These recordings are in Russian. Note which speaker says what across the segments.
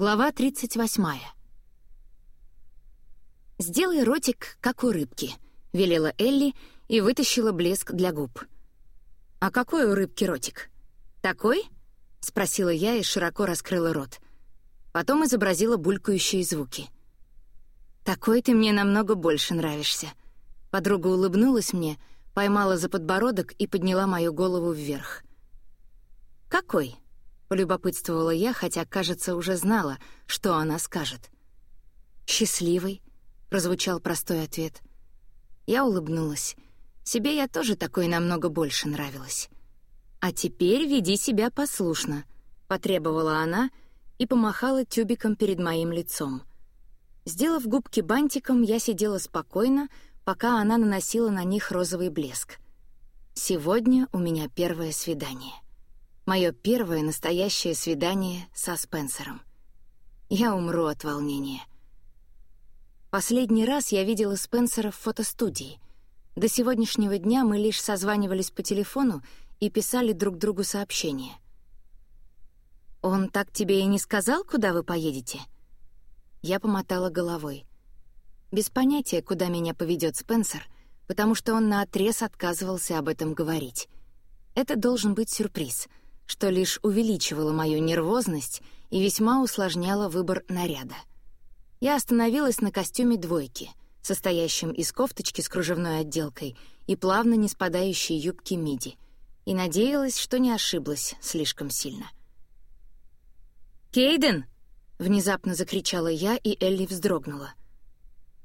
Speaker 1: Глава 38. «Сделай ротик, как у рыбки», — велела Элли и вытащила блеск для губ. «А какой у рыбки ротик? Такой?» — спросила я и широко раскрыла рот. Потом изобразила булькающие звуки. «Такой ты мне намного больше нравишься». Подруга улыбнулась мне, поймала за подбородок и подняла мою голову вверх. «Какой?» Полюбопытствовала я, хотя, кажется, уже знала, что она скажет. «Счастливый», — прозвучал простой ответ. Я улыбнулась. Себе я тоже такой намного больше нравилась. «А теперь веди себя послушно», — потребовала она и помахала тюбиком перед моим лицом. Сделав губки бантиком, я сидела спокойно, пока она наносила на них розовый блеск. «Сегодня у меня первое свидание». Мое первое настоящее свидание со Спенсером. Я умру от волнения. Последний раз я видела Спенсера в фотостудии. До сегодняшнего дня мы лишь созванивались по телефону и писали друг другу сообщения. «Он так тебе и не сказал, куда вы поедете?» Я помотала головой. Без понятия, куда меня поведет Спенсер, потому что он наотрез отказывался об этом говорить. Это должен быть сюрприз — что лишь увеличивало мою нервозность и весьма усложняло выбор наряда. Я остановилась на костюме двойки, состоящем из кофточки с кружевной отделкой и плавно не спадающей юбки миди, и надеялась, что не ошиблась слишком сильно. «Кейден!» — внезапно закричала я, и Элли вздрогнула.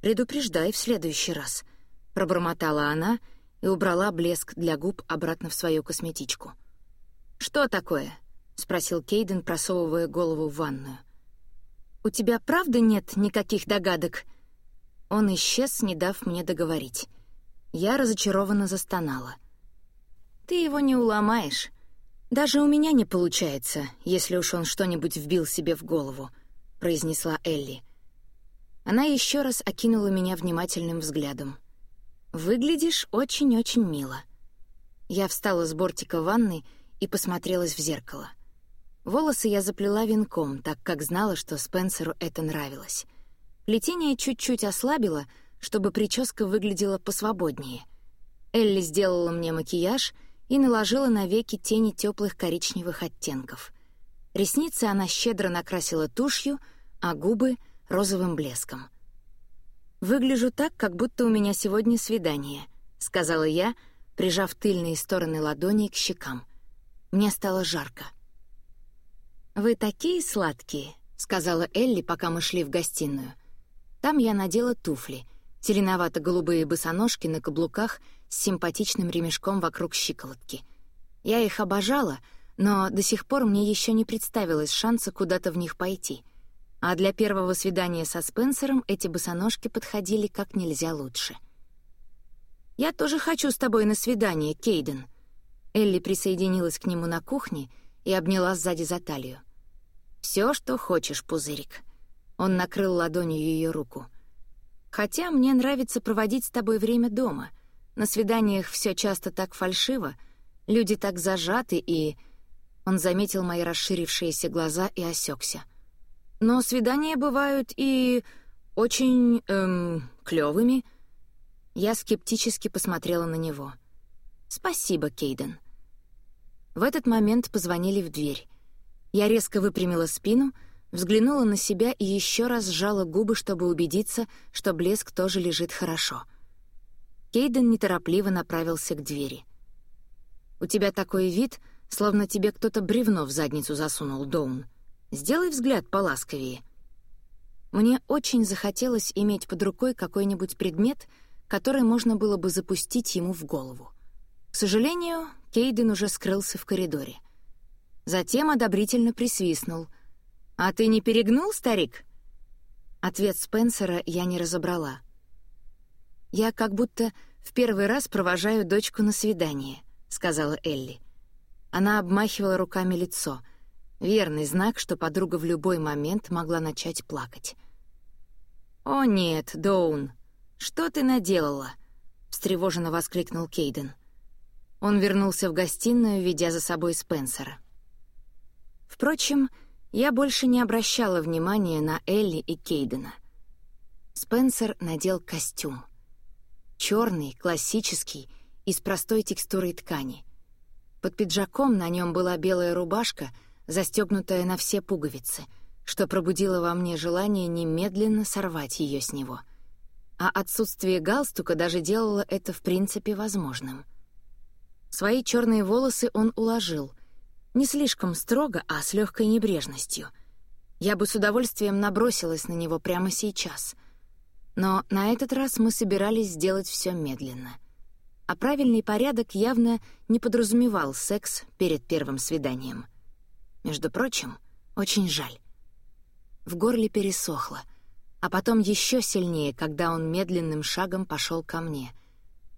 Speaker 1: «Предупреждай в следующий раз», — пробормотала она и убрала блеск для губ обратно в свою косметичку. — «Что такое?» — спросил Кейден, просовывая голову в ванную. «У тебя правда нет никаких догадок?» Он исчез, не дав мне договорить. Я разочарованно застонала. «Ты его не уломаешь. Даже у меня не получается, если уж он что-нибудь вбил себе в голову», — произнесла Элли. Она еще раз окинула меня внимательным взглядом. «Выглядишь очень-очень мило». Я встала с бортика ванны и посмотрелась в зеркало. Волосы я заплела венком, так как знала, что Спенсеру это нравилось. Плетение чуть-чуть ослабило, чтобы прическа выглядела посвободнее. Элли сделала мне макияж и наложила на веки тени теплых коричневых оттенков. Ресницы она щедро накрасила тушью, а губы — розовым блеском. «Выгляжу так, как будто у меня сегодня свидание», — сказала я, прижав тыльные стороны ладоней к щекам — мне стало жарко. «Вы такие сладкие», — сказала Элли, пока мы шли в гостиную. Там я надела туфли, зеленовато-голубые босоножки на каблуках с симпатичным ремешком вокруг щиколотки. Я их обожала, но до сих пор мне еще не представилось шанса куда-то в них пойти. А для первого свидания со Спенсером эти босоножки подходили как нельзя лучше. «Я тоже хочу с тобой на свидание, Кейден», Элли присоединилась к нему на кухне и обняла сзади за талию. «Всё, что хочешь, пузырик». Он накрыл ладонью ее руку. «Хотя мне нравится проводить с тобой время дома. На свиданиях все часто так фальшиво, люди так зажаты и...» Он заметил мои расширившиеся глаза и осекся. «Но свидания бывают и... очень... эм... клёвыми». Я скептически посмотрела на него. «Спасибо, Кейден». В этот момент позвонили в дверь. Я резко выпрямила спину, взглянула на себя и еще раз сжала губы, чтобы убедиться, что блеск тоже лежит хорошо. Кейден неторопливо направился к двери. «У тебя такой вид, словно тебе кто-то бревно в задницу засунул, Доун. Сделай взгляд поласковее». Мне очень захотелось иметь под рукой какой-нибудь предмет, который можно было бы запустить ему в голову. К сожалению, Кейден уже скрылся в коридоре. Затем одобрительно присвистнул. «А ты не перегнул, старик?» Ответ Спенсера я не разобрала. «Я как будто в первый раз провожаю дочку на свидание», — сказала Элли. Она обмахивала руками лицо. Верный знак, что подруга в любой момент могла начать плакать. «О нет, Доун, что ты наделала?» — встревоженно воскликнул Кейден. — он вернулся в гостиную, ведя за собой Спенсера. Впрочем, Я больше не обращала внимания на Элли и Кейдена. Спенсер надел костюм. черный, классический, из простой текстуры ткани. Под пиджаком на нем была белая рубашка, застегнутая на все пуговицы, что пробудило во мне желание немедленно сорвать ее с него. А отсутствие галстука даже делало это в принципе возможным. Свои черные волосы он уложил, не слишком строго, а с легкой небрежностью. Я бы с удовольствием набросилась на него прямо сейчас. Но на этот раз мы собирались сделать все медленно — а правильный порядок явно не подразумевал секс перед первым свиданием. Между прочим, очень жаль. В горле пересохло, а потом еще сильнее, когда он медленным шагом пошел ко мне.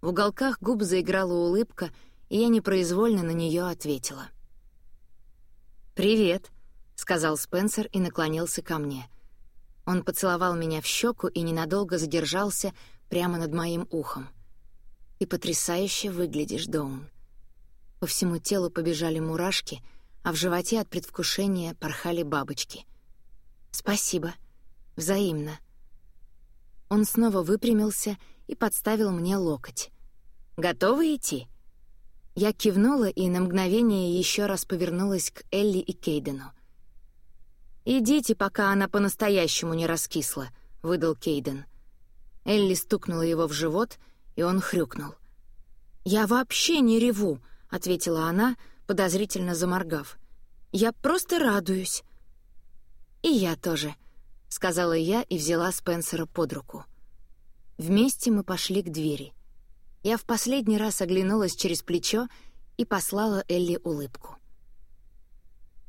Speaker 1: В уголках губ заиграла улыбка, и я непроизвольно на нее ответила. «Привет», — сказал Спенсер и наклонился ко мне. Он поцеловал меня в щеку и ненадолго задержался прямо над моим ухом. Ты потрясающе выглядишь, Доун». По всему телу побежали мурашки, а в животе от предвкушения порхали бабочки. «Спасибо. Взаимно». Он снова выпрямился и подставил мне локоть. «Готовы идти?» Я кивнула и на мгновение еще раз повернулась к Элли и Кейдену. «Идите, пока она по-настоящему не раскисла», — выдал Кейден. Элли стукнула его в живот — и он хрюкнул. «Я вообще не реву», — ответила она, подозрительно заморгав. «Я просто радуюсь». «И я тоже», — сказала я и взяла Спенсера под руку. Вместе мы пошли к двери. Я в последний раз оглянулась через плечо и послала Элли улыбку.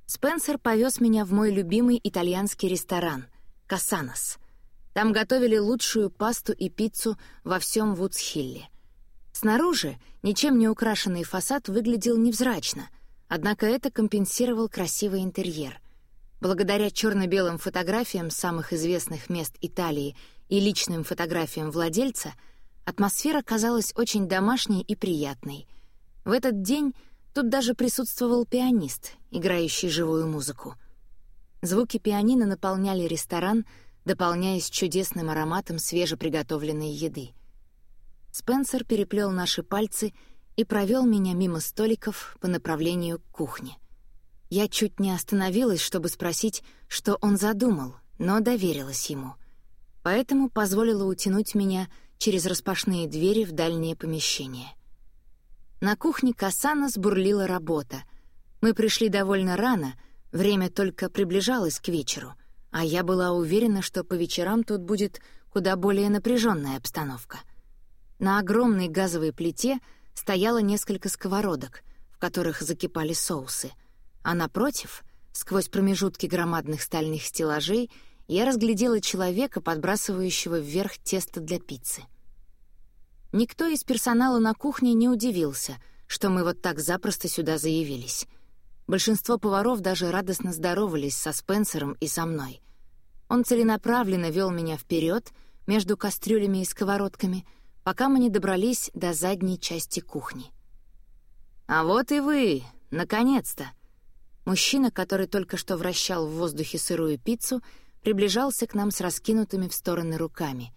Speaker 1: Спенсер повез меня в мой любимый итальянский ресторан — «Касанос», там готовили лучшую пасту и пиццу во всем Вудсхилле. Снаружи ничем не украшенный фасад выглядел невзрачно, однако это компенсировал красивый интерьер. Благодаря черно-белым фотографиям самых известных мест Италии и личным фотографиям владельца, атмосфера казалась очень домашней и приятной. В этот день тут даже присутствовал пианист, играющий живую музыку. Звуки пианино наполняли ресторан — дополняясь чудесным ароматом свежеприготовленной еды. Спенсер переплел наши пальцы и провел меня мимо столиков по направлению к кухне. Я чуть не остановилась, чтобы спросить, что он задумал, но доверилась ему. Поэтому позволила утянуть меня через распашные двери в дальнее помещение. На кухне Касана сбурлила работа. Мы пришли довольно рано, время только приближалось к вечеру — а я была уверена, что по вечерам тут будет куда более напряженная обстановка. На огромной газовой плите стояло несколько сковородок, в которых закипали соусы, а напротив, сквозь промежутки громадных стальных стеллажей, я разглядела человека, подбрасывающего вверх тесто для пиццы. Никто из персонала на кухне не удивился, что мы вот так запросто сюда заявились. Большинство поваров даже радостно здоровались со Спенсером и со мной. Он целенаправленно вел меня вперед между кастрюлями и сковородками, пока мы не добрались до задней части кухни. «А вот и вы! Наконец-то!» Мужчина, который только что вращал в воздухе сырую пиццу, приближался к нам с раскинутыми в стороны руками.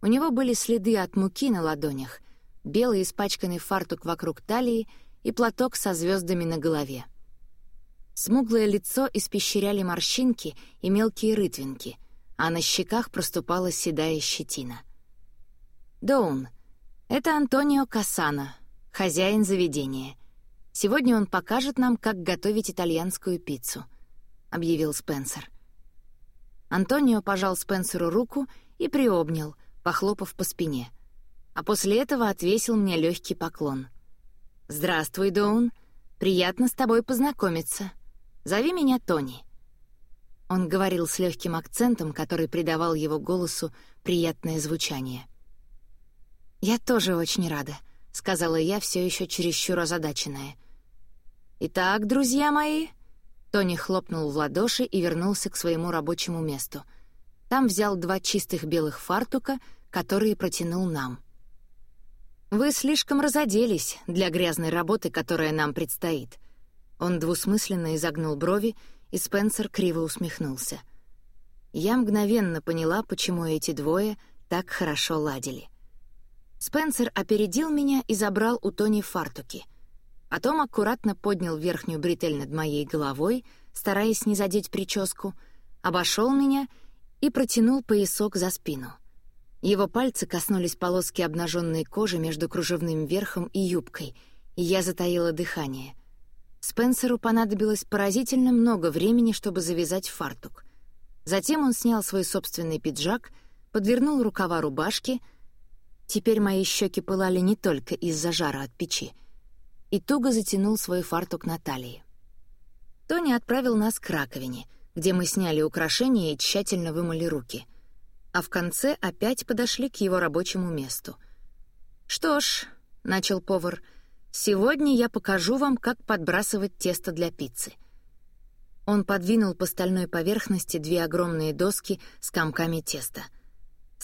Speaker 1: У него были следы от муки на ладонях, белый испачканный фартук вокруг талии и платок со звездами на голове. Смуглое лицо испещряли морщинки и мелкие рытвинки, а на щеках проступала седая щетина. «Доун, это Антонио Кассана, хозяин заведения. Сегодня он покажет нам, как готовить итальянскую пиццу», — объявил Спенсер. Антонио пожал Спенсеру руку и приобнял, похлопав по спине, а после этого отвесил мне легкий поклон. «Здравствуй, Доун. Приятно с тобой познакомиться». Зови меня Тони». Он говорил с легким акцентом, который придавал его голосу приятное звучание. «Я тоже очень рада», — сказала я, все еще чересчур озадаченная. «Итак, друзья мои...» Тони хлопнул в ладоши и вернулся к своему рабочему месту. Там взял два чистых белых фартука, которые протянул нам. «Вы слишком разоделись для грязной работы, которая нам предстоит», он двусмысленно изогнул брови и Спенсер криво усмехнулся. Я мгновенно поняла, почему эти двое так хорошо ладили. Спенсер опередил меня и забрал у Тони фартуки. Потом аккуратно поднял верхнюю бретель над моей головой, стараясь не задеть прическу, обошел меня и протянул поясок за спину. Его пальцы коснулись полоски обнаженной кожи между кружевным верхом и юбкой, и я затаила дыхание. Спенсеру понадобилось поразительно много времени, чтобы завязать фартук. Затем он снял свой собственный пиджак, подвернул рукава рубашки — Теперь мои щеки пылали не только из-за жара от печи. И туго затянул свой фартук на талии. Тони отправил нас к раковине, где мы сняли украшения и тщательно вымыли руки. А в конце опять подошли к его рабочему месту. «Что ж», — начал повар, — «сегодня я покажу вам, как подбрасывать тесто для пиццы». Он подвинул по стальной поверхности две огромные доски с комками теста —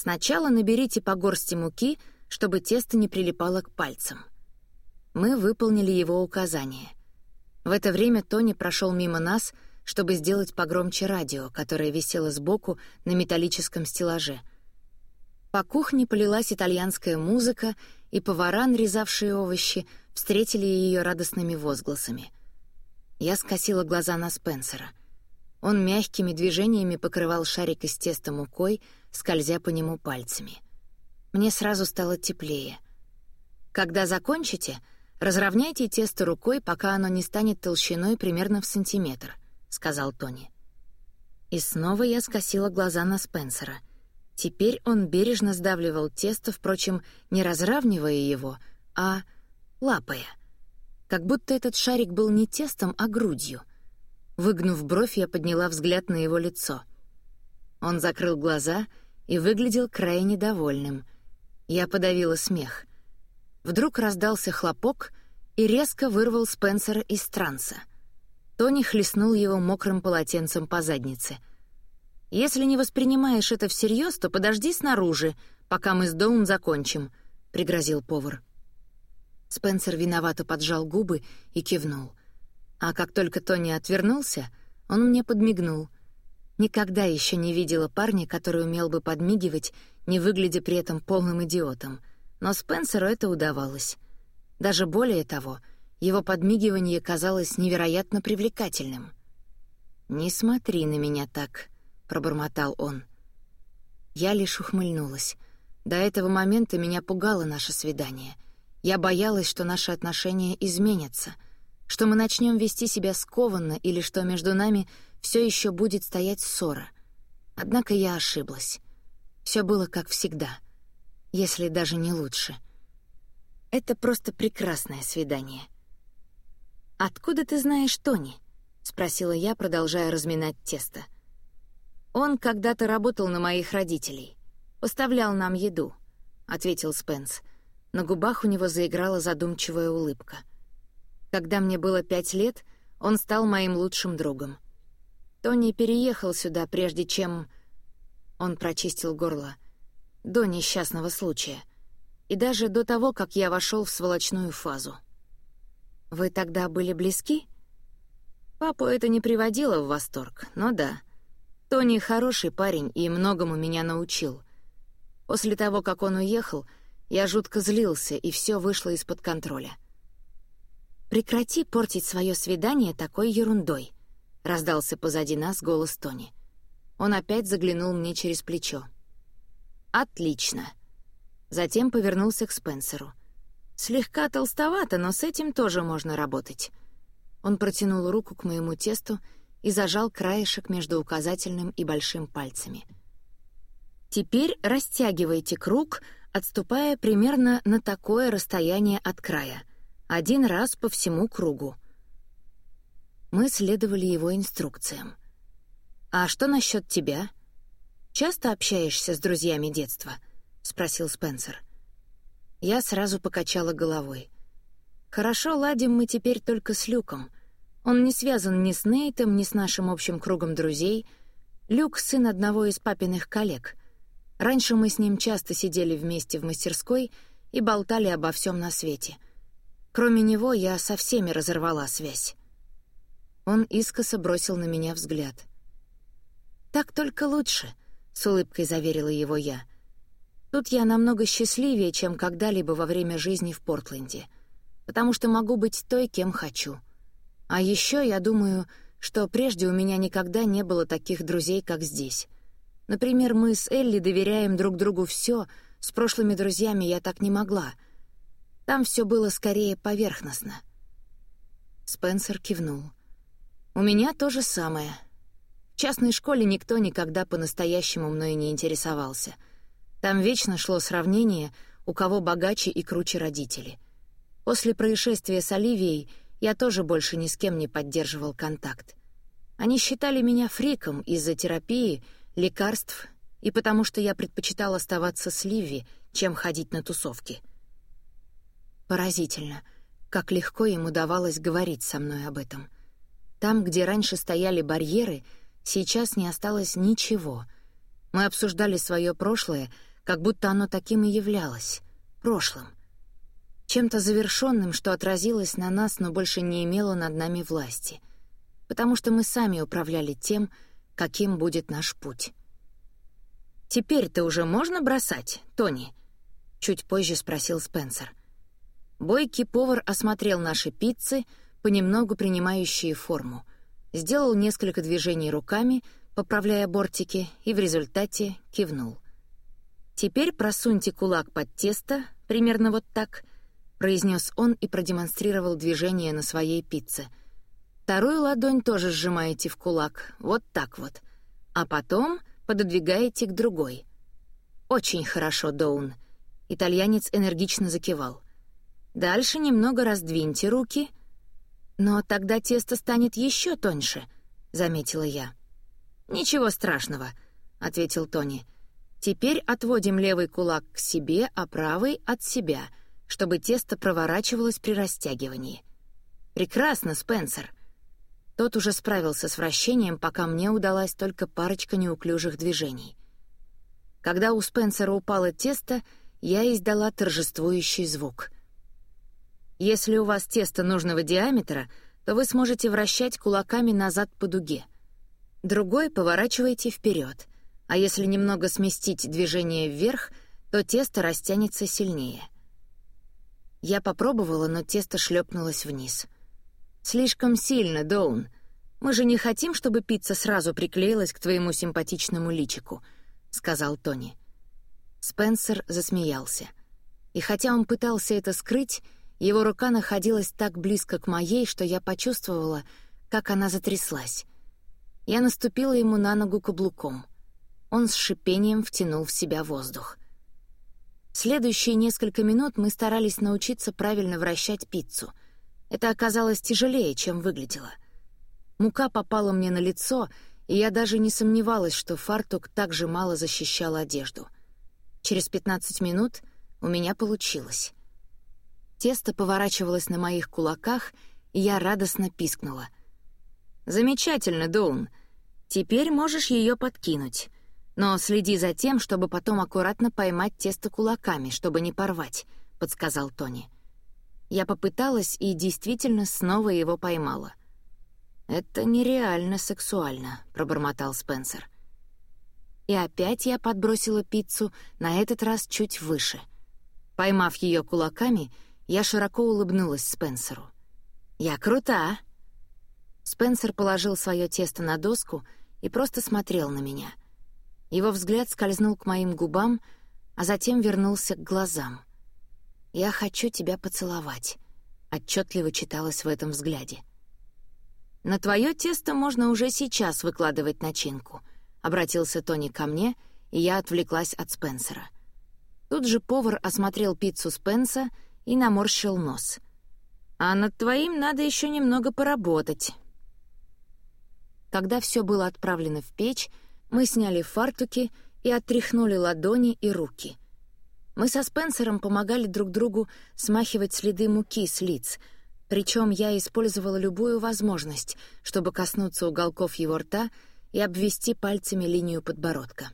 Speaker 1: Сначала наберите по горсти муки, чтобы тесто не прилипало к пальцам. Мы выполнили его указание. В это время Тони прошел мимо нас, чтобы сделать погромче радио, которое висело сбоку на металлическом стеллаже. По кухне полилась итальянская музыка, и повара, нарезавшие овощи, встретили ее радостными возгласами. Я скосила глаза на Спенсера. Он мягкими движениями покрывал шарик из теста мукой, скользя по нему пальцами. Мне сразу стало теплее. Когда закончите, разровняйте тесто рукой, пока оно не станет толщиной примерно в сантиметр, сказал Тони. И снова я скосила глаза на Спенсера. Теперь он бережно сдавливал тесто, впрочем, не разравнивая его, а лапая. Как будто этот шарик был не тестом, а грудью. Выгнув бровь, я подняла взгляд на его лицо. Он закрыл глаза и выглядел крайне довольным. Я подавила смех. Вдруг раздался хлопок и резко вырвал Спенсера из транса. Тони хлестнул его мокрым полотенцем по заднице. «Если не воспринимаешь это всерьез, то подожди снаружи, пока мы с Доун закончим», — пригрозил повар. Спенсер виновато поджал губы и кивнул. А как только Тони отвернулся, он мне подмигнул — Никогда еще не видела парня, который умел бы подмигивать, не выглядя при этом полным идиотом. Но Спенсеру это удавалось. Даже более того, его подмигивание казалось невероятно привлекательным. «Не смотри на меня так», — пробормотал он. Я лишь ухмыльнулась. До этого момента меня пугало наше свидание. Я боялась, что наши отношения изменятся, что мы начнем вести себя скованно или что между нами — все еще будет стоять ссора. Однако я ошиблась. Все было как всегда, если даже не лучше. Это просто прекрасное свидание. «Откуда ты знаешь Тони?» — спросила я, продолжая разминать тесто. «Он когда-то работал на моих родителей. Поставлял нам еду», — ответил Спенс. На губах у него заиграла задумчивая улыбка. «Когда мне было пять лет, он стал моим лучшим другом. Тони переехал сюда, прежде чем... Он прочистил горло. До несчастного случая. И даже до того, как я вошел в сволочную фазу. Вы тогда были близки? Папу это не приводило в восторг, но да. Тони хороший парень и многому меня научил. После того, как он уехал, я жутко злился, и все вышло из-под контроля. Прекрати портить свое свидание такой ерундой —— раздался позади нас голос Тони. Он опять заглянул мне через плечо. «Отлично». Затем повернулся к Спенсеру. «Слегка толстовато, но с этим тоже можно работать». Он протянул руку к моему тесту и зажал краешек между указательным и большим пальцами. «Теперь растягивайте круг, отступая примерно на такое расстояние от края. Один раз по всему кругу. Мы следовали его инструкциям. «А что насчет тебя? Часто общаешься с друзьями детства?» — спросил Спенсер. Я сразу покачала головой. «Хорошо ладим мы теперь только с Люком. Он не связан ни с Нейтом, ни с нашим общим кругом друзей. Люк — сын одного из папиных коллег. Раньше мы с ним часто сидели вместе в мастерской и болтали обо всем на свете. Кроме него я со всеми разорвала связь. Он искоса бросил на меня взгляд. «Так только лучше», — с улыбкой заверила его я. «Тут я намного счастливее, чем когда-либо во время жизни в Портленде, потому что могу быть той, кем хочу. А еще я думаю, что прежде у меня никогда не было таких друзей, как здесь. Например, мы с Элли доверяем друг другу все, с прошлыми друзьями я так не могла. Там все было скорее поверхностно». Спенсер кивнул. «У меня то же самое. В частной школе никто никогда по-настоящему мной не интересовался. Там вечно шло сравнение, у кого богаче и круче родители. После происшествия с Оливией я тоже больше ни с кем не поддерживал контакт. Они считали меня фриком из-за терапии, лекарств и потому что я предпочитал оставаться с Ливи, чем ходить на тусовки. Поразительно — как легко им удавалось говорить со мной об этом. Там, где раньше стояли барьеры, сейчас не осталось ничего. Мы обсуждали свое прошлое, как будто оно таким и являлось — прошлым. Чем-то завершенным, что отразилось на нас, но больше не имело над нами власти. Потому что мы сами управляли тем, каким будет наш путь. «Теперь-то уже можно бросать, Тони?» — чуть позже спросил Спенсер. Бойкий повар осмотрел наши пиццы, понемногу принимающие форму, сделал несколько движений руками, поправляя бортики, и в результате кивнул. «Теперь просуньте кулак под тесто, примерно вот так», — произнес он и продемонстрировал движение на своей пицце. «Вторую ладонь тоже сжимаете в кулак, вот так вот, а потом пододвигаете к другой». «Очень хорошо, Доун», — итальянец энергично закивал. Дальше немного раздвиньте руки. Но тогда тесто станет еще тоньше, заметила я. Ничего страшного, ответил Тони. Теперь отводим левый кулак к себе, а правый от себя, чтобы тесто проворачивалось при растягивании. Прекрасно, Спенсер. Тот уже справился с вращением, пока мне удалась только парочка неуклюжих движений. Когда у Спенсера упало тесто, я издала торжествующий звук — если у вас тесто нужного диаметра, то вы сможете вращать кулаками назад по дуге. Другой поворачивайте вперед, а если немного сместить движение вверх, то тесто растянется сильнее. Я попробовала, но тесто шлепнулось вниз. «Слишком сильно, Доун. Мы же не хотим, чтобы пицца сразу приклеилась к твоему симпатичному личику», — сказал Тони. Спенсер засмеялся. И хотя он пытался это скрыть, его рука находилась так близко к моей, что я почувствовала, как она затряслась. Я наступила ему на ногу каблуком. Он с шипением втянул в себя воздух. Следующие несколько минут мы старались научиться правильно вращать пиццу. Это оказалось тяжелее, чем выглядело. Мука попала мне на лицо, и я даже не сомневалась, что фартук так же мало защищал одежду. Через 15 минут у меня получилось. Тесто поворачивалось на моих кулаках, и я радостно пискнула. «Замечательно, Доун. Теперь можешь ее подкинуть. Но следи за тем, чтобы потом аккуратно поймать тесто кулаками, чтобы не порвать», — подсказал Тони. Я попыталась и действительно снова его поймала. «Это нереально сексуально», — пробормотал Спенсер. И опять я подбросила пиццу, на этот раз чуть выше. Поймав ее кулаками, я широко улыбнулась Спенсеру. «Я крута!» Спенсер положил свое тесто на доску и просто смотрел на меня. Его взгляд скользнул к моим губам, а затем вернулся к глазам. «Я хочу тебя поцеловать», — отчетливо читалось в этом взгляде. «На твое тесто можно уже сейчас выкладывать начинку», — обратился Тони ко мне, и я отвлеклась от Спенсера. Тут же повар осмотрел пиццу Спенса — и наморщил нос. «А над твоим надо еще немного поработать». Когда все было отправлено в печь, мы сняли фартуки и отряхнули ладони и руки. Мы со Спенсером помогали друг другу смахивать следы муки с лиц, причем я использовала любую возможность, чтобы коснуться уголков его рта и обвести пальцами линию подбородка.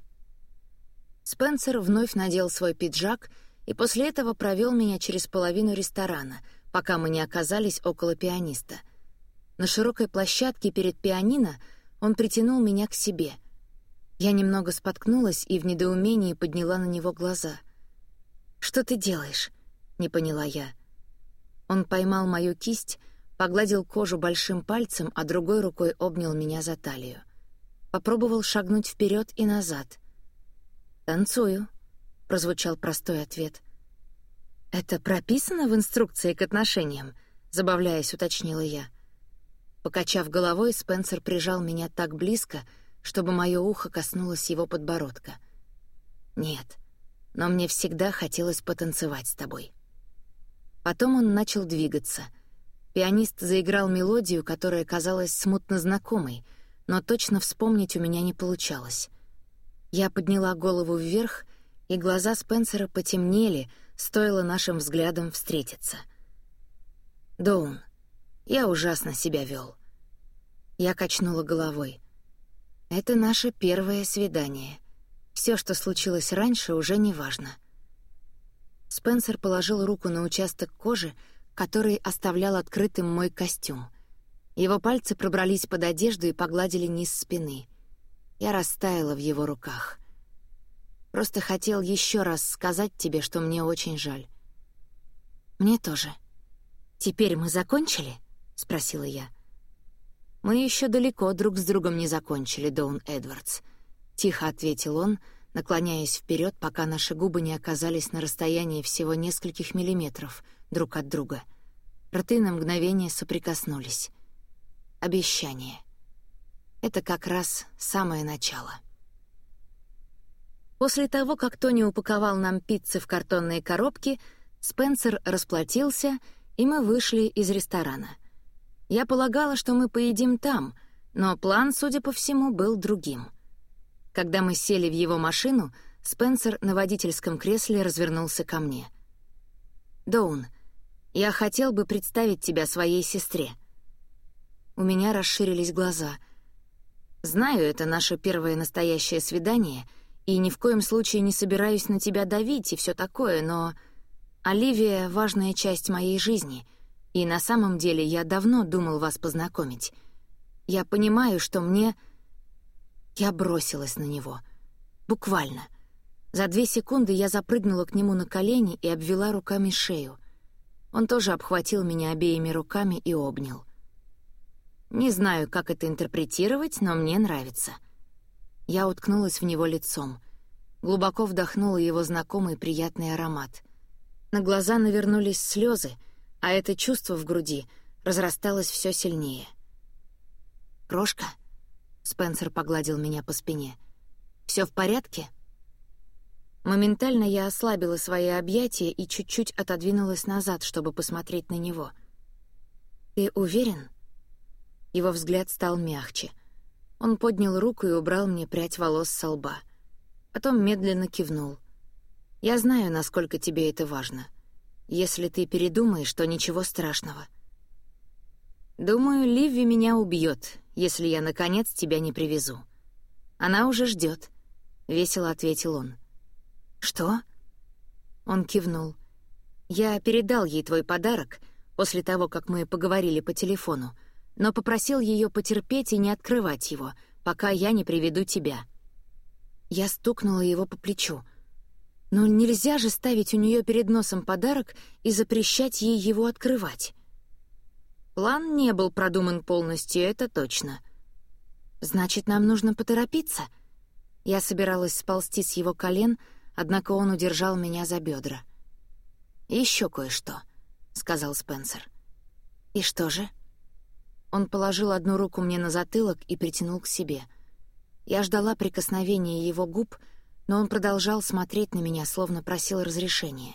Speaker 1: Спенсер вновь надел свой пиджак — и после этого провел меня через половину ресторана, пока мы не оказались около пианиста. На широкой площадке перед пианино он притянул меня к себе. Я немного споткнулась и в недоумении подняла на него глаза. «Что ты делаешь?» — не поняла я. Он поймал мою кисть, погладил кожу большим пальцем, а другой рукой обнял меня за талию. Попробовал шагнуть вперед и назад. «Танцую», — прозвучал простой ответ. «Это прописано в инструкции к отношениям?» — забавляясь, уточнила я. Покачав головой, Спенсер прижал меня так близко, чтобы мое ухо коснулось его подбородка. «Нет, но мне всегда хотелось потанцевать с тобой». Потом он начал двигаться. Пианист заиграл мелодию, которая казалась смутно знакомой, но точно вспомнить у меня не получалось. Я подняла голову вверх, и глаза Спенсера потемнели, стоило нашим взглядам встретиться. «Доун, я ужасно себя вел. Я качнула головой. «Это наше первое свидание. Все, что случилось раньше, уже не важно». Спенсер положил руку на участок кожи, который оставлял открытым мой костюм. Его пальцы пробрались под одежду и погладили низ спины. Я растаяла в его руках. Просто хотел еще раз сказать тебе, что мне очень жаль. Мне тоже. Теперь мы закончили? спросила я. Мы еще далеко друг с другом не закончили, Доун Эдвардс, тихо ответил он, наклоняясь вперед, пока наши губы не оказались на расстоянии всего нескольких миллиметров друг от друга. Рты на мгновение соприкоснулись. Обещание. Это как раз самое начало. После того, как Тони упаковал нам пиццы в картонные коробки, Спенсер расплатился, и мы вышли из ресторана. Я полагала, что мы поедим там, но план, судя по всему, был другим. Когда мы сели в его машину, Спенсер на водительском кресле развернулся ко мне. «Доун, я хотел бы представить тебя своей сестре». У меня расширились глаза. «Знаю, это наше первое настоящее свидание — и ни в коем случае не собираюсь на тебя давить и все такое, но... Оливия — важная часть моей жизни, и на самом деле я давно думал вас познакомить. Я понимаю, что мне... Я бросилась на него. Буквально. За две секунды я запрыгнула к нему на колени и обвела руками шею. Он тоже обхватил меня обеими руками и обнял. Не знаю, как это интерпретировать, но мне нравится. Я уткнулась в него лицом. Глубоко вдохнула его знакомый приятный аромат. На глаза навернулись слезы, а это чувство в груди разрасталось все сильнее. «Крошка?» — Спенсер погладил меня по спине. Все в порядке?» Моментально я ослабила свои объятия и чуть-чуть отодвинулась назад, чтобы посмотреть на него. «Ты уверен?» Его взгляд стал мягче — он поднял руку и убрал мне прядь волос со лба. Потом медленно кивнул. «Я знаю, насколько тебе это важно. Если ты передумаешь, то ничего страшного». «Думаю, Ливи меня убьет, если я, наконец, тебя не привезу. Она уже ждет», — весело ответил он. «Что?» Он кивнул. «Я передал ей твой подарок после того, как мы поговорили по телефону, но попросил ее потерпеть и не открывать его, пока я не приведу тебя. Я стукнула его по плечу. Но нельзя же ставить у нее перед носом подарок и запрещать ей его открывать. План не был продуман полностью, это точно. Значит, нам нужно поторопиться. Я собиралась сползти с его колен, однако он удержал меня за бедра. Еще кое-что, сказал Спенсер. И что же? Он положил одну руку мне на затылок и притянул к себе. Я ждала прикосновения его губ, но он продолжал смотреть на меня, словно просил разрешения.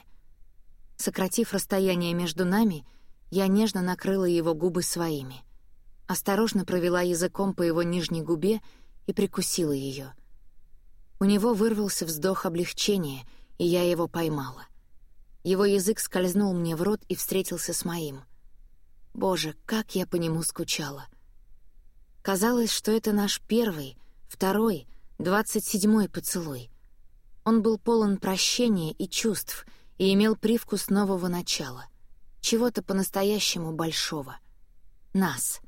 Speaker 1: Сократив расстояние между нами, я нежно накрыла его губы своими. Осторожно провела языком по его нижней губе и прикусила ее. У него вырвался вздох облегчения, и я его поймала. Его язык скользнул мне в рот и встретился с моим. Боже, как я по нему скучала. Казалось, что это наш первый, второй, двадцать седьмой поцелуй. Он был полон прощения и чувств и имел привкус нового начала, чего-то по-настоящему большого. Нас.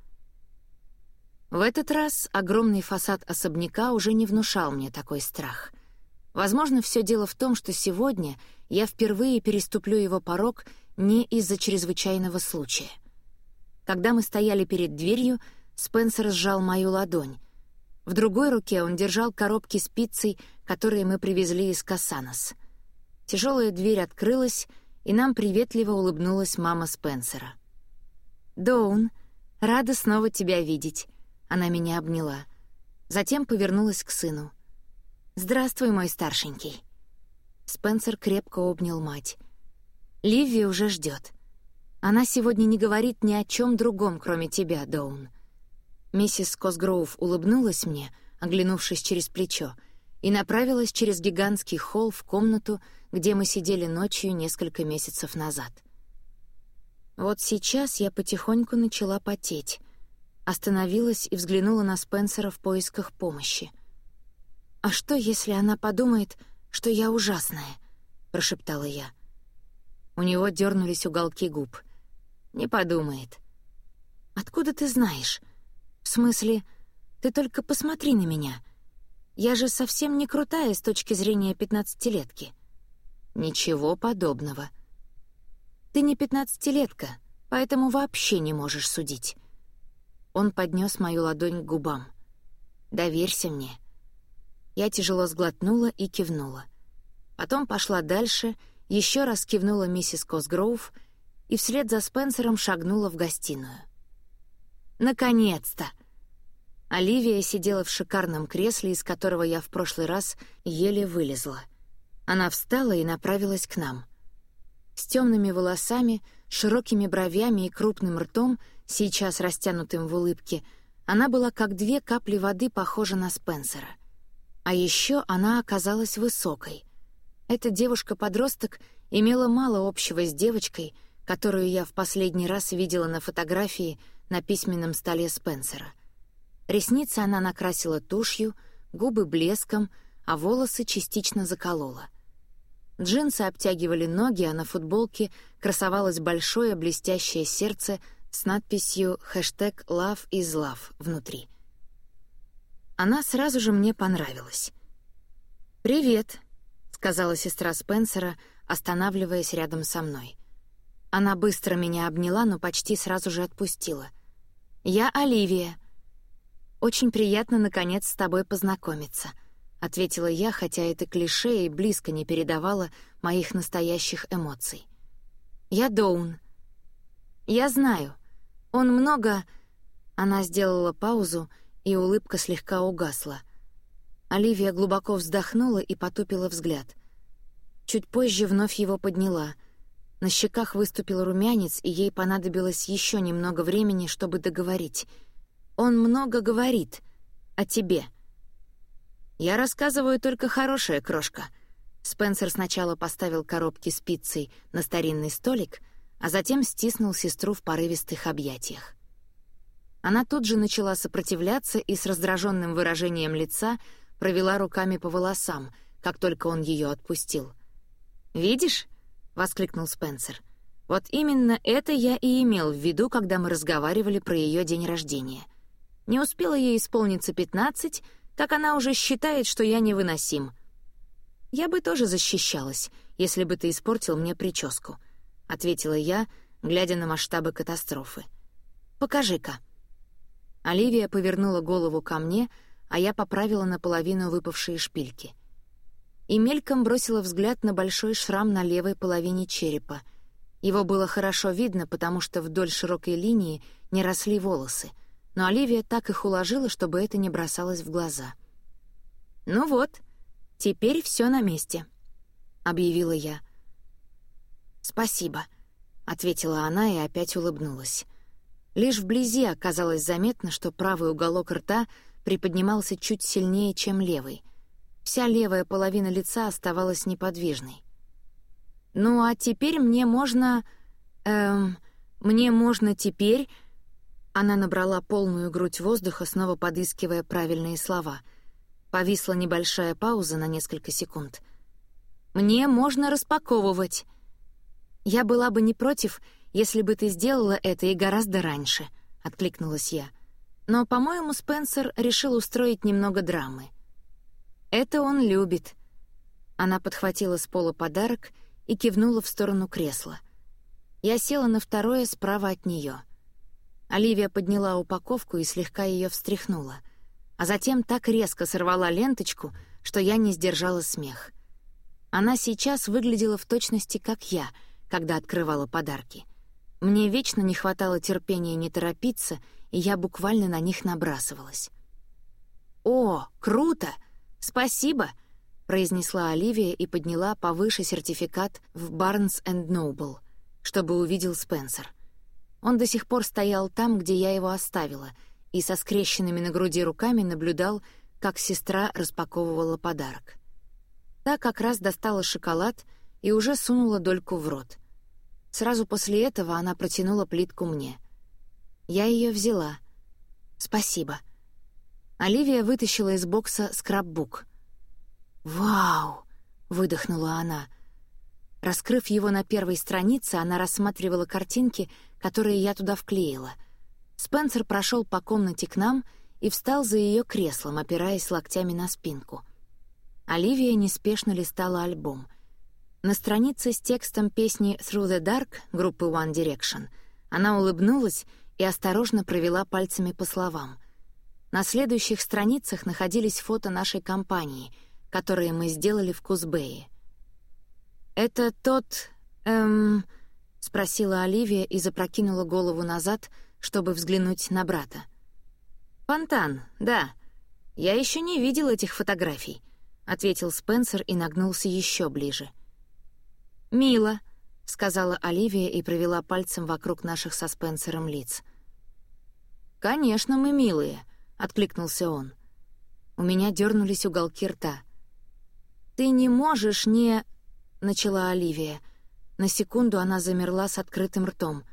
Speaker 1: В этот раз огромный фасад особняка уже не внушал мне такой страх. Возможно, все дело в том, что сегодня я впервые переступлю его порог не из-за чрезвычайного случая. Когда мы стояли перед дверью, Спенсер сжал мою ладонь. В другой руке он держал коробки с пиццей, которые мы привезли из Касанос. Тяжелая дверь открылась, и нам приветливо улыбнулась мама Спенсера. «Доун, рада снова тебя видеть», — она меня обняла. Затем повернулась к сыну. «Здравствуй, мой старшенький». Спенсер крепко обнял мать. «Ливи уже ждет. Она сегодня не говорит ни о чем другом, кроме тебя, Доун». Миссис Косгроув улыбнулась мне, оглянувшись через плечо, и направилась через гигантский холл в комнату, где мы сидели ночью несколько месяцев назад. Вот сейчас я потихоньку начала потеть. Остановилась и взглянула на Спенсера в поисках помощи. «А что, если она подумает, что я ужасная?» — прошептала я. У него дернулись уголки губ. «Не подумает». «Откуда ты знаешь?» «В смысле, ты только посмотри на меня. Я же совсем не крутая с точки зрения пятнадцатилетки». «Ничего подобного. Ты не пятнадцатилетка, поэтому вообще не можешь судить». Он поднес мою ладонь к губам. «Доверься мне». Я тяжело сглотнула и кивнула. Потом пошла дальше, еще раз кивнула миссис Косгроув и вслед за Спенсером шагнула в гостиную. «Наконец-то!» Оливия сидела в шикарном кресле, из которого я в прошлый раз еле вылезла. Она встала и направилась к нам. С темными волосами, широкими бровями и крупным ртом, сейчас растянутым в улыбке, она была как две капли воды похожа на Спенсера. А еще она оказалась высокой. Эта девушка-подросток имела мало общего с девочкой, которую я в последний раз видела на фотографии на письменном столе Спенсера. Ресницы она накрасила тушью, губы блеском, а волосы частично заколола — Джинсы обтягивали ноги, а на футболке красовалось большое блестящее сердце с надписью «Хэштег Love is Love» внутри. Она сразу же мне понравилась. «Привет», — сказала сестра Спенсера, останавливаясь рядом со мной. Она быстро меня обняла, но почти сразу же отпустила. «Я Оливия. Очень приятно, наконец, с тобой познакомиться», — ответила я, хотя это клише и близко не передавало моих настоящих эмоций. Я Доун. Я знаю. Он много... Она сделала паузу, и улыбка слегка угасла. Оливия глубоко вздохнула и потупила взгляд. Чуть позже вновь его подняла. На щеках выступил румянец, и ей понадобилось еще немного времени, чтобы договорить. «Он много говорит. О тебе». «Я рассказываю только хорошее, крошка». Спенсер сначала поставил коробки с пиццей на старинный столик, а затем стиснул сестру в порывистых объятиях. Она тут же начала сопротивляться и с раздраженным выражением лица провела руками по волосам, как только он ее отпустил. «Видишь?» — воскликнул Спенсер. «Вот именно это я и имел в виду, когда мы разговаривали про ее день рождения. Не успела ей исполниться пятнадцать, как она уже считает, что я невыносим. Я бы тоже защищалась, если бы ты испортил мне прическу, ответила я, глядя на масштабы катастрофы. Покажи-ка. Оливия повернула голову ко мне, а я поправила наполовину выпавшие шпильки. И мельком бросила взгляд на большой шрам на левой половине черепа. Его было хорошо видно, потому что вдоль широкой линии не росли волосы — но Оливия так их уложила, чтобы это не бросалось в глаза. «Ну вот, теперь все на месте», — объявила я. «Спасибо», — ответила она и опять улыбнулась. Лишь вблизи оказалось заметно, что правый уголок рта приподнимался чуть сильнее, чем левый. Вся левая половина лица оставалась неподвижной. «Ну а теперь мне можно... Эм... Мне можно теперь она набрала полную грудь воздуха, снова подыскивая правильные слова. Повисла небольшая пауза на несколько секунд. «Мне можно распаковывать!» «Я была бы не против, если бы ты сделала это и гораздо раньше», — откликнулась я. Но, по-моему, Спенсер решил устроить немного драмы. Это он любит. Она подхватила с пола подарок и кивнула в сторону кресла. Я села на второе справа от нее. Оливия подняла упаковку и слегка ее встряхнула, а затем так резко сорвала ленточку, что я не сдержала смех. Она сейчас выглядела в точности как я, когда открывала подарки. Мне вечно не хватало терпения не торопиться, и я буквально на них набрасывалась. «О, круто! Спасибо!» — произнесла Оливия и подняла повыше сертификат в Barnes Noble, чтобы увидел Спенсер — он до сих пор стоял там, где я его оставила, и со скрещенными на груди руками наблюдал, как сестра распаковывала подарок. Та как раз достала шоколад и уже сунула дольку в рот. Сразу после этого она протянула плитку мне. Я ее взяла. «Спасибо». Оливия вытащила из бокса скраббук. «Вау!» — выдохнула она. Раскрыв его на первой странице, она рассматривала картинки — которые я туда вклеила. Спенсер прошел по комнате к нам и встал за ее креслом, опираясь локтями на спинку. Оливия неспешно листала альбом. На странице с текстом песни «Through the Dark» группы One Direction она улыбнулась и осторожно провела пальцами по словам. На следующих страницах находились фото нашей компании, которые мы сделали в Кузбее. «Это тот... эм...» — спросила Оливия и запрокинула голову назад, чтобы взглянуть на брата. «Фонтан, да. Я еще не видел этих фотографий», — ответил Спенсер и нагнулся еще ближе. «Мило», — сказала Оливия и провела пальцем вокруг наших со Спенсером лиц. «Конечно, мы милые», — откликнулся он. У меня дернулись уголки рта. «Ты не можешь не...» — начала Оливия — на секунду она замерла с открытым ртом.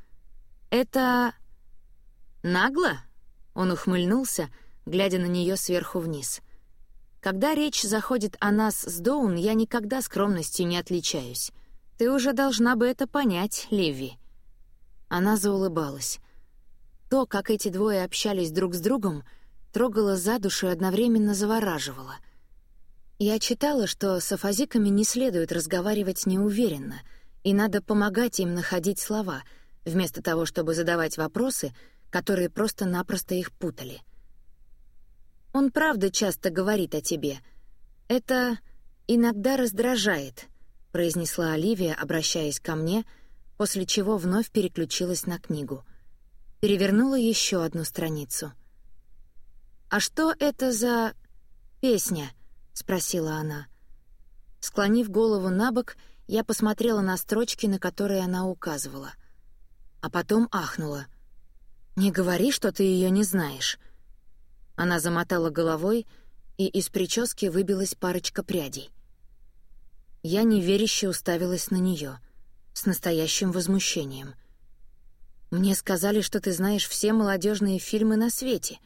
Speaker 1: «Это... нагло?» Он ухмыльнулся, глядя на нее сверху вниз. «Когда речь заходит о нас с Доун, я никогда скромностью не отличаюсь. Ты уже должна бы это понять, Ливи». Она заулыбалась. То, как эти двое общались друг с другом, трогало за душу и одновременно завораживало. Я читала, что с афазиками не следует разговаривать неуверенно — и надо помогать им находить слова, вместо того, чтобы задавать вопросы, которые просто-напросто их путали. «Он правда часто говорит о тебе. Это иногда раздражает», — произнесла Оливия, обращаясь ко мне, после чего вновь переключилась на книгу. Перевернула еще одну страницу. «А что это за... песня?» — спросила она. Склонив голову на бок, я посмотрела на строчки, на которые она указывала. А потом ахнула. «Не говори, что ты ее не знаешь». Она замотала головой, и из прически выбилась парочка прядей. Я неверяще уставилась на нее, с настоящим возмущением. «Мне сказали, что ты знаешь все молодежные фильмы на свете,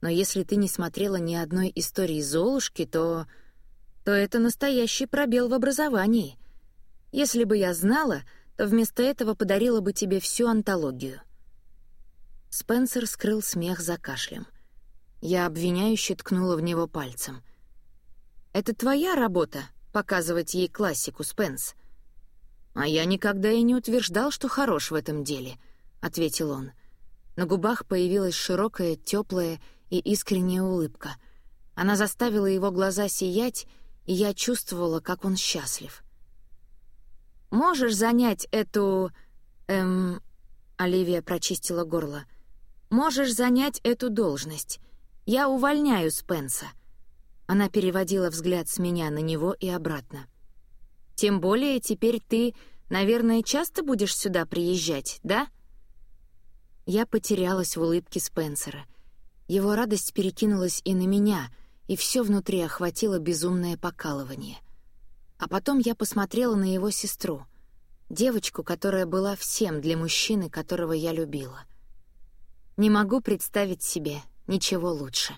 Speaker 1: но если ты не смотрела ни одной истории Золушки, то... то это настоящий пробел в образовании», если бы я знала, то вместо этого подарила бы тебе всю антологию». Спенсер скрыл смех за кашлем. Я обвиняюще ткнула в него пальцем. «Это твоя работа — показывать ей классику, Спенс?» «А я никогда и не утверждал, что хорош в этом деле», — ответил он. На губах появилась широкая, теплая и искренняя улыбка. Она заставила его глаза сиять, и я чувствовала, как он счастлив. Можешь занять эту... Эм...» Оливия прочистила горло. «Можешь занять эту должность. Я увольняю Спенса». Она переводила взгляд с меня на него и обратно. «Тем более теперь ты, наверное, часто будешь сюда приезжать, да?» Я потерялась в улыбке Спенсера. Его радость перекинулась и на меня, и все внутри охватило безумное покалывание. А потом я посмотрела на его сестру, девочку, которая была всем для мужчины, которого я любила. Не могу представить себе ничего лучше.